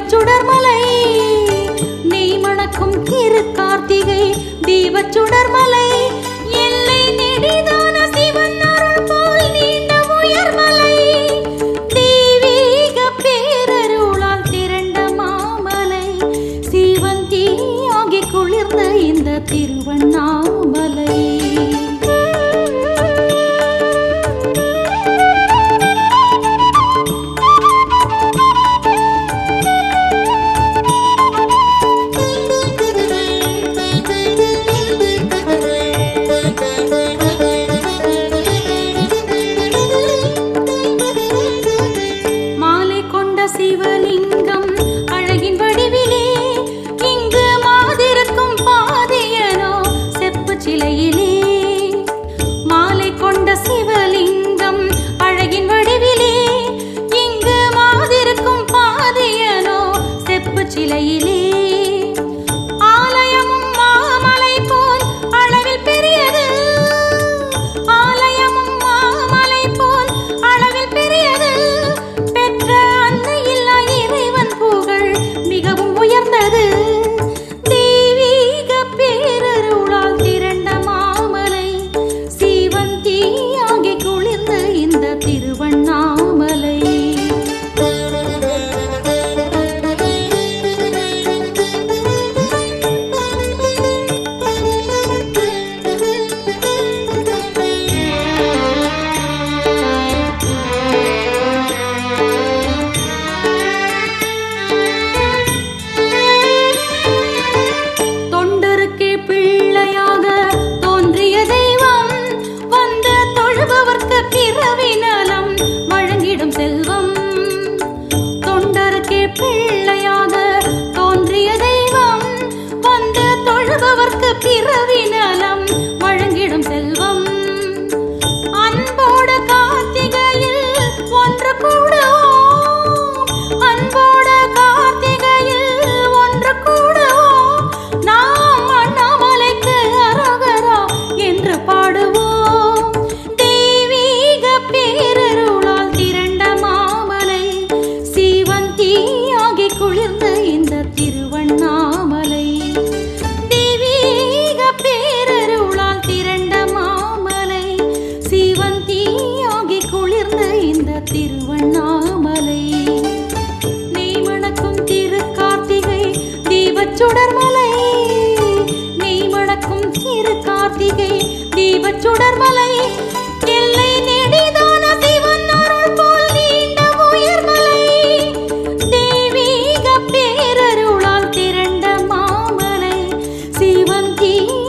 தீபச்சுடர்மலை நெய் மணக்கும் திரு கார்த்திகை தீபச்சுடர்மலை. 无人问。see